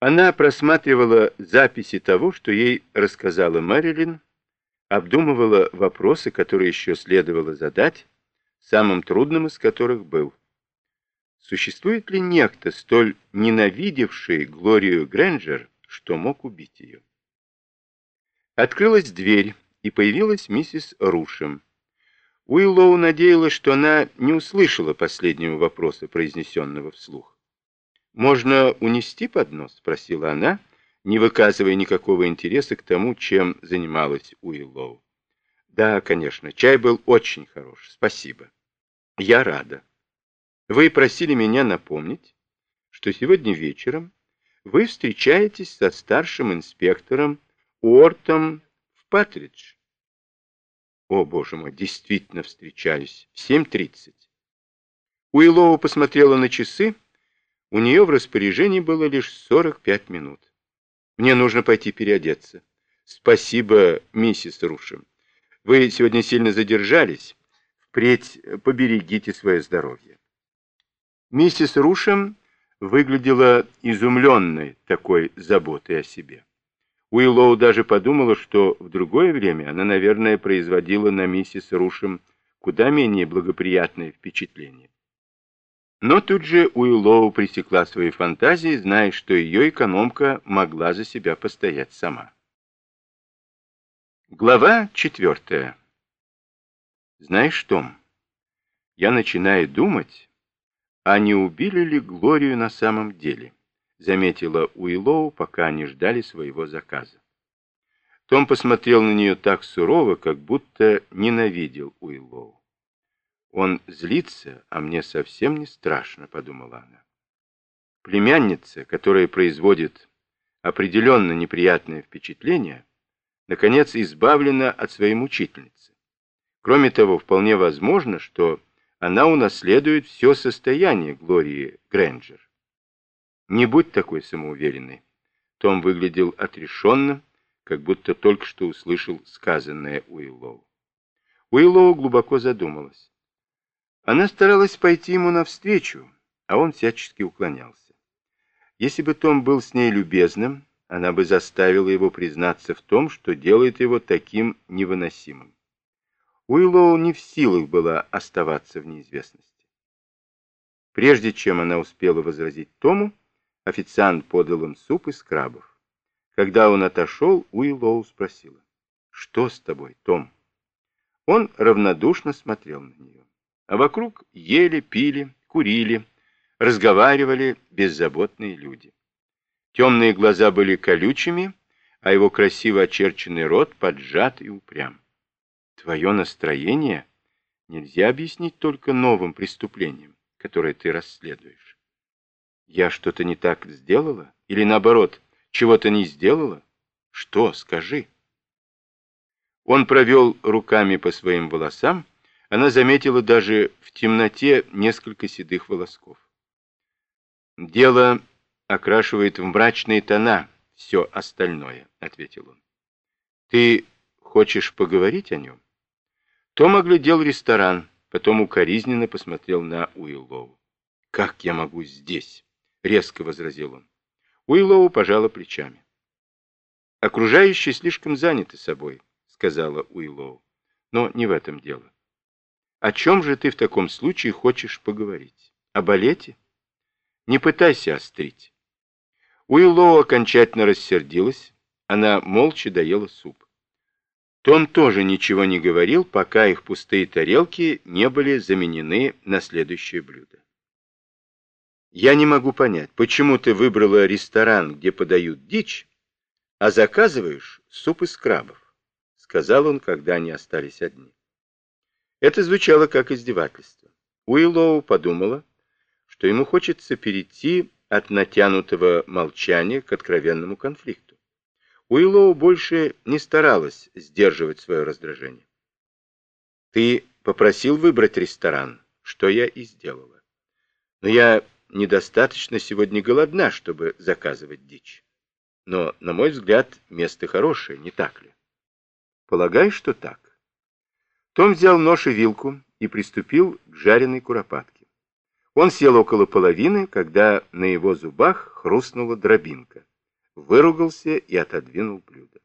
Она просматривала записи того, что ей рассказала Мэрилин, обдумывала вопросы, которые еще следовало задать, самым трудным из которых был. Существует ли некто, столь ненавидевший Глорию Грэнджер, что мог убить ее? Открылась дверь, и появилась миссис Рушем. Уиллоу надеялась, что она не услышала последнего вопроса, произнесенного вслух. «Можно унести поднос?» — спросила она, не выказывая никакого интереса к тому, чем занималась Уиллоу. «Да, конечно, чай был очень хорош, спасибо. Я рада. Вы просили меня напомнить, что сегодня вечером вы встречаетесь со старшим инспектором Уортом в Патридж. О, боже мой, действительно встречались. В 7.30. Уиллоу посмотрела на часы, у нее в распоряжении было лишь 45 минут. Мне нужно пойти переодеться. Спасибо, миссис Рушем. Вы сегодня сильно задержались. Впредь поберегите свое здоровье. Миссис Рушем выглядела изумленной такой заботой о себе. Уиллоу даже подумала, что в другое время она, наверное, производила на миссис Рушем куда менее благоприятное впечатление. Но тут же Уиллоу пресекла свои фантазии, зная, что ее экономка могла за себя постоять сама. Глава четвертая. Знаешь, Том, я начинаю думать, а не убили ли Глорию на самом деле, заметила Уиллоу, пока они ждали своего заказа. Том посмотрел на нее так сурово, как будто ненавидел Уиллоу. Он злится, а мне совсем не страшно, подумала она. Племянница, которая производит определенно неприятное впечатление, наконец избавлена от своей мучительницы. Кроме того, вполне возможно, что она унаследует все состояние Глории Грэнджер. Не будь такой самоуверенной. Том выглядел отрешенным, как будто только что услышал сказанное Уиллоу. Уиллоу глубоко задумалась. Она старалась пойти ему навстречу, а он всячески уклонялся. Если бы Том был с ней любезным, она бы заставила его признаться в том, что делает его таким невыносимым. Уиллоу не в силах была оставаться в неизвестности. Прежде чем она успела возразить Тому, официант подал им суп из крабов. Когда он отошел, Уиллоу спросила, «Что с тобой, Том?» Он равнодушно смотрел на нее а вокруг ели, пили, курили, разговаривали беззаботные люди. Темные глаза были колючими, а его красиво очерченный рот поджат и упрям. Твое настроение нельзя объяснить только новым преступлением, которое ты расследуешь. Я что-то не так сделала? Или наоборот, чего-то не сделала? Что, скажи. Он провел руками по своим волосам, она заметила даже в темноте несколько седых волосков. «Дело окрашивает в мрачные тона все остальное», — ответил он. «Ты хочешь поговорить о нем?» Том оглядел ресторан, потом укоризненно посмотрел на Уиллоу. «Как я могу здесь?» — резко возразил он. Уиллоу пожала плечами. «Окружающие слишком заняты собой», — сказала Уиллоу. «Но не в этом дело. О чем же ты в таком случае хочешь поговорить? О балете? Не пытайся острить. Уиллоу окончательно рассердилась. Она молча доела суп. Том тоже ничего не говорил, пока их пустые тарелки не были заменены на следующее блюдо. «Я не могу понять, почему ты выбрала ресторан, где подают дичь, а заказываешь суп из крабов», — сказал он, когда они остались одни. Это звучало как издевательство. Уиллоу подумала, что ему хочется перейти от натянутого молчания к откровенному конфликту. Уиллоу больше не старалась сдерживать свое раздражение. «Ты попросил выбрать ресторан, что я и сделала. Но я недостаточно сегодня голодна, чтобы заказывать дичь. Но, на мой взгляд, место хорошее, не так ли? Полагаю, что так. Том взял нож и вилку и приступил к жареной куропатке. Он сел около половины, когда на его зубах хрустнула дробинка. Выругался и отодвинул блюдо.